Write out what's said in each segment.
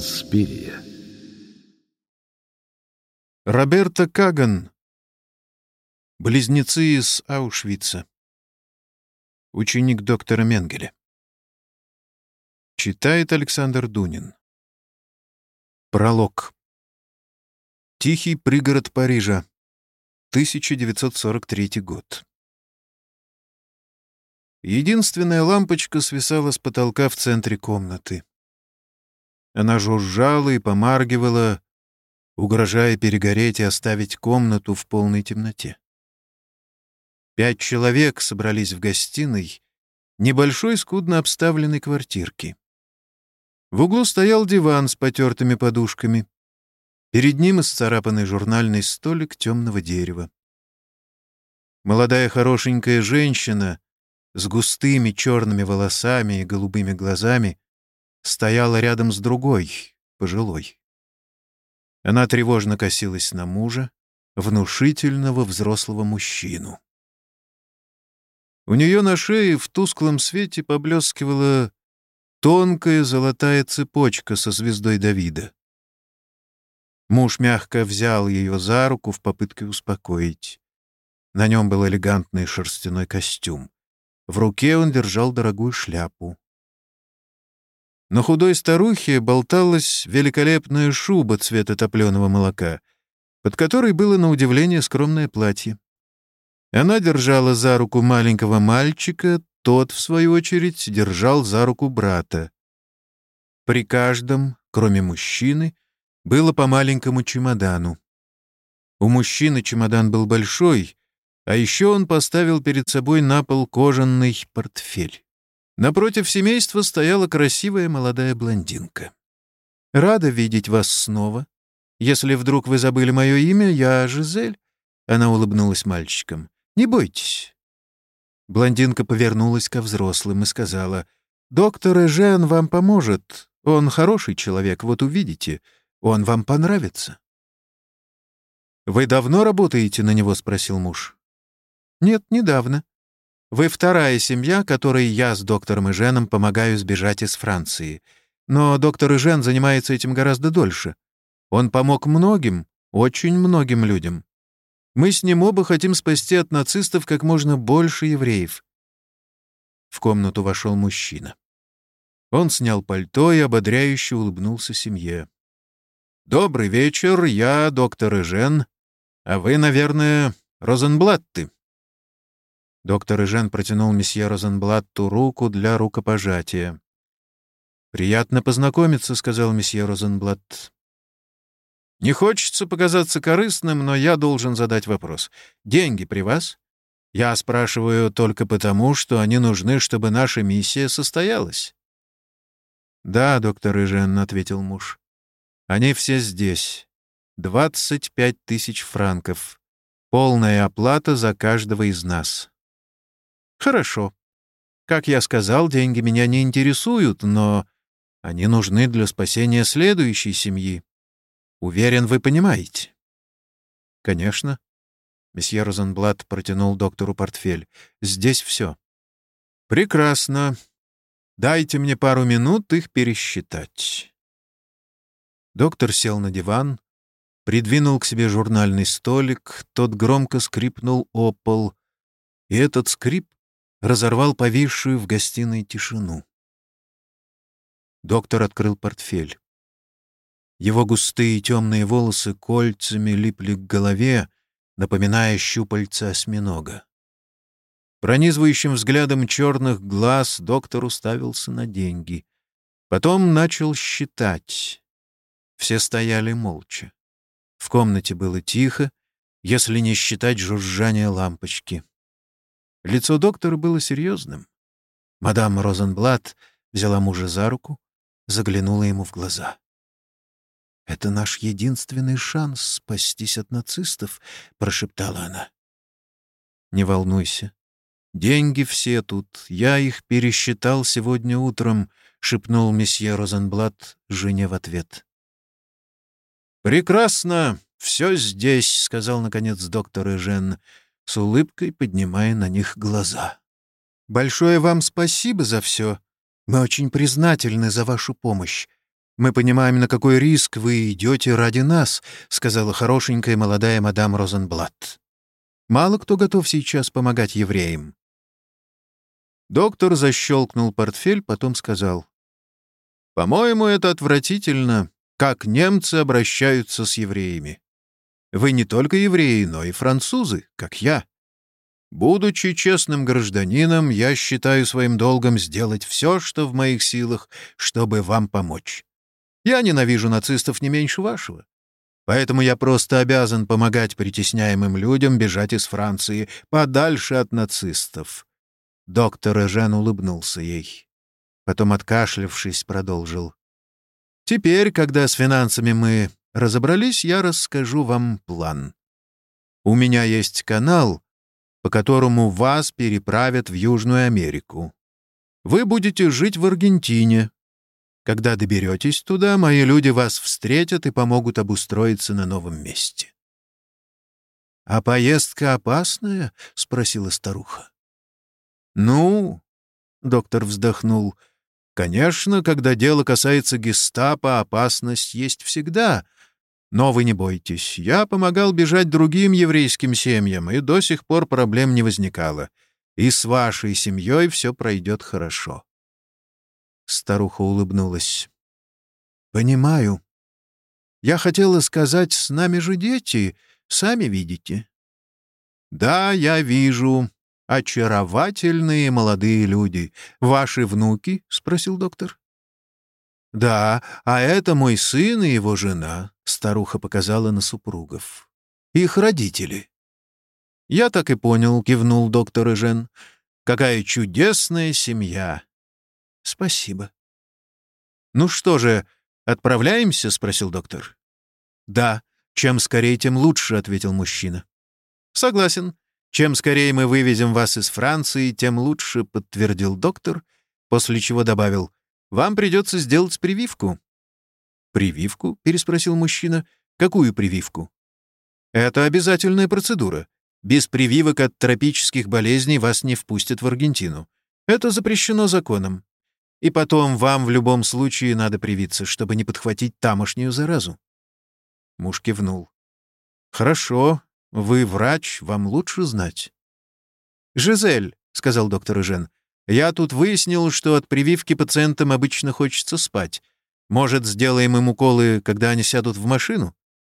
Инспирия. Роберто Каган. Близнецы из Аушвица. Ученик доктора Менгеля. Читает Александр Дунин. Пролог. Тихий пригород Парижа. 1943 год. Единственная лампочка свисала с потолка в центре комнаты. Она жужжала и помаргивала, угрожая перегореть и оставить комнату в полной темноте. Пять человек собрались в гостиной небольшой скудно обставленной квартирки. В углу стоял диван с потертыми подушками. Перед ним исцарапанный журнальный столик темного дерева. Молодая хорошенькая женщина с густыми черными волосами и голубыми глазами стояла рядом с другой, пожилой. Она тревожно косилась на мужа, внушительного взрослого мужчину. У нее на шее в тусклом свете поблескивала тонкая золотая цепочка со звездой Давида. Муж мягко взял ее за руку в попытке успокоить. На нем был элегантный шерстяной костюм. В руке он держал дорогую шляпу. На худой старухе болталась великолепная шуба цвета топленого молока, под которой было на удивление скромное платье. Она держала за руку маленького мальчика, тот, в свою очередь, держал за руку брата. При каждом, кроме мужчины, было по маленькому чемодану. У мужчины чемодан был большой, а еще он поставил перед собой на пол кожаный портфель. Напротив семейства стояла красивая молодая блондинка. «Рада видеть вас снова. Если вдруг вы забыли мое имя, я Жизель». Она улыбнулась мальчикам. «Не бойтесь». Блондинка повернулась ко взрослым и сказала, «Доктор Эжен вам поможет. Он хороший человек, вот увидите. Он вам понравится». «Вы давно работаете на него?» — спросил муж. «Нет, недавно. Вы вторая семья, которой я с доктором Эженом помогаю сбежать из Франции. Но доктор Эжен занимается этим гораздо дольше. Он помог многим, очень многим людям. Мы с ним оба хотим спасти от нацистов как можно больше евреев». В комнату вошел мужчина. Он снял пальто и ободряюще улыбнулся семье. «Добрый вечер, я доктор Эжен, а вы, наверное, Розенблатты». Доктор Эжен протянул месье Розенблатту руку для рукопожатия. «Приятно познакомиться», — сказал месье Розенблатт. Не хочется показаться корыстным, но я должен задать вопрос. Деньги при вас? Я спрашиваю только потому, что они нужны, чтобы наша миссия состоялась. «Да, доктор Ижен», — ответил муж. «Они все здесь. Двадцать пять тысяч франков. Полная оплата за каждого из нас». «Хорошо. Как я сказал, деньги меня не интересуют, но они нужны для спасения следующей семьи. Уверен, вы понимаете». «Конечно». Месье Розенблат протянул доктору портфель. «Здесь все». «Прекрасно. Дайте мне пару минут их пересчитать». Доктор сел на диван, придвинул к себе журнальный столик, тот громко скрипнул о пол, и этот скрип разорвал повисшую в гостиной тишину. Доктор открыл портфель. Его густые темные волосы кольцами липли к голове, напоминая щупальца осьминога. Пронизывающим взглядом черных глаз доктор уставился на деньги. Потом начал считать. Все стояли молча. В комнате было тихо, если не считать жужжания лампочки. Лицо доктора было серьезным. Мадам Розенблат взяла мужа за руку, заглянула ему в глаза. «Это наш единственный шанс спастись от нацистов», — прошептала она. «Не волнуйся. Деньги все тут. Я их пересчитал сегодня утром», — шепнул месье Розенблат жене в ответ. «Прекрасно. Все здесь», — сказал, наконец, доктор Эжен, с улыбкой поднимая на них глаза. «Большое вам спасибо за все. Мы очень признательны за вашу помощь. «Мы понимаем, на какой риск вы идете ради нас», — сказала хорошенькая молодая мадам Розенблат. «Мало кто готов сейчас помогать евреям». Доктор защелкнул портфель, потом сказал. «По-моему, это отвратительно, как немцы обращаются с евреями. Вы не только евреи, но и французы, как я. Будучи честным гражданином, я считаю своим долгом сделать все, что в моих силах, чтобы вам помочь. Я ненавижу нацистов не меньше вашего. Поэтому я просто обязан помогать притесняемым людям бежать из Франции подальше от нацистов». Доктор Эжен улыбнулся ей. Потом, откашлявшись, продолжил. «Теперь, когда с финансами мы разобрались, я расскажу вам план. У меня есть канал, по которому вас переправят в Южную Америку. Вы будете жить в Аргентине, когда доберетесь туда, мои люди вас встретят и помогут обустроиться на новом месте. — А поездка опасная? — спросила старуха. — Ну, — доктор вздохнул, — конечно, когда дело касается гестапо, опасность есть всегда. Но вы не бойтесь, я помогал бежать другим еврейским семьям, и до сих пор проблем не возникало. И с вашей семьей все пройдет хорошо. Старуха улыбнулась. «Понимаю. Я хотела сказать, с нами же дети, сами видите». «Да, я вижу. Очаровательные молодые люди. Ваши внуки?» — спросил доктор. «Да, а это мой сын и его жена», — старуха показала на супругов. «Их родители». «Я так и понял», — кивнул доктор Эжен. «Какая чудесная семья! «Спасибо». «Ну что же, отправляемся?» — спросил доктор. «Да, чем скорее, тем лучше», — ответил мужчина. «Согласен. Чем скорее мы вывезем вас из Франции, тем лучше», — подтвердил доктор, после чего добавил. «Вам придется сделать прививку». «Прививку?» — переспросил мужчина. «Какую прививку?» «Это обязательная процедура. Без прививок от тропических болезней вас не впустят в Аргентину. Это запрещено законом. И потом вам в любом случае надо привиться, чтобы не подхватить тамошнюю заразу». Муж кивнул. «Хорошо. Вы врач, вам лучше знать». «Жизель», — сказал доктор Жен, — «я тут выяснил, что от прививки пациентам обычно хочется спать. Может, сделаем им уколы, когда они сядут в машину?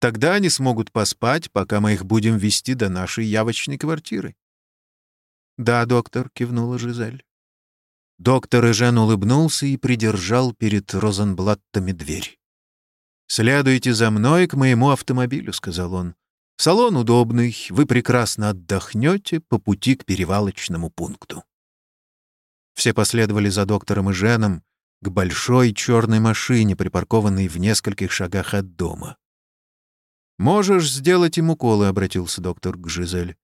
Тогда они смогут поспать, пока мы их будем вести до нашей явочной квартиры». «Да, доктор», — кивнула Жизель. Доктор Эжен улыбнулся и придержал перед Розенблаттами дверь. «Следуйте за мной к моему автомобилю», — сказал он. «Салон удобный, вы прекрасно отдохнете по пути к перевалочному пункту». Все последовали за доктором Эженом к большой черной машине, припаркованной в нескольких шагах от дома. «Можешь сделать им уколы», — обратился доктор к Жизель.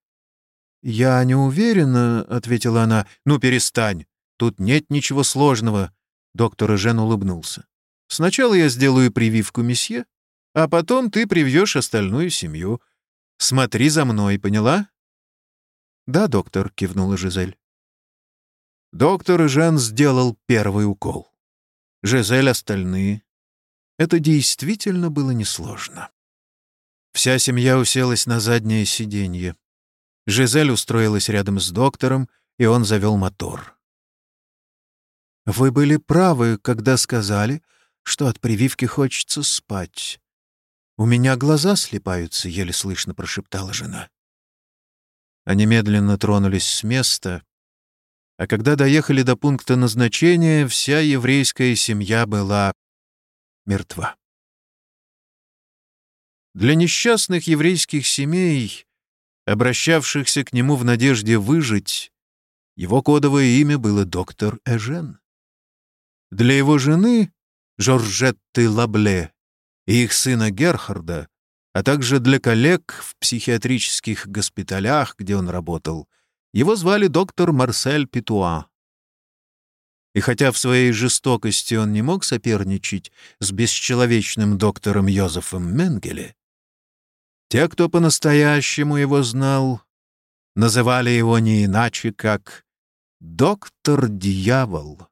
«Я не уверена», — ответила она. «Ну, перестань. Тут нет ничего сложного. Доктор Жен улыбнулся. Сначала я сделаю прививку месье, а потом ты привьешь остальную семью. Смотри за мной, поняла? Да, доктор, кивнула Жизель. Доктор Жен сделал первый укол. Жизель остальные. Это действительно было несложно. Вся семья уселась на заднее сиденье. Жизель устроилась рядом с доктором, и он завел мотор. Вы были правы, когда сказали, что от прививки хочется спать. У меня глаза слепаются, еле слышно прошептала жена. Они медленно тронулись с места, а когда доехали до пункта назначения, вся еврейская семья была мертва. Для несчастных еврейских семей, обращавшихся к нему в надежде выжить, его кодовое имя было доктор Эжен. Для его жены, Жоржетты Лабле, и их сына Герхарда, а также для коллег в психиатрических госпиталях, где он работал, его звали доктор Марсель Петуа. И хотя в своей жестокости он не мог соперничать с бесчеловечным доктором Йозефом Менгеле, те, кто по-настоящему его знал, называли его не иначе, как «доктор-дьявол».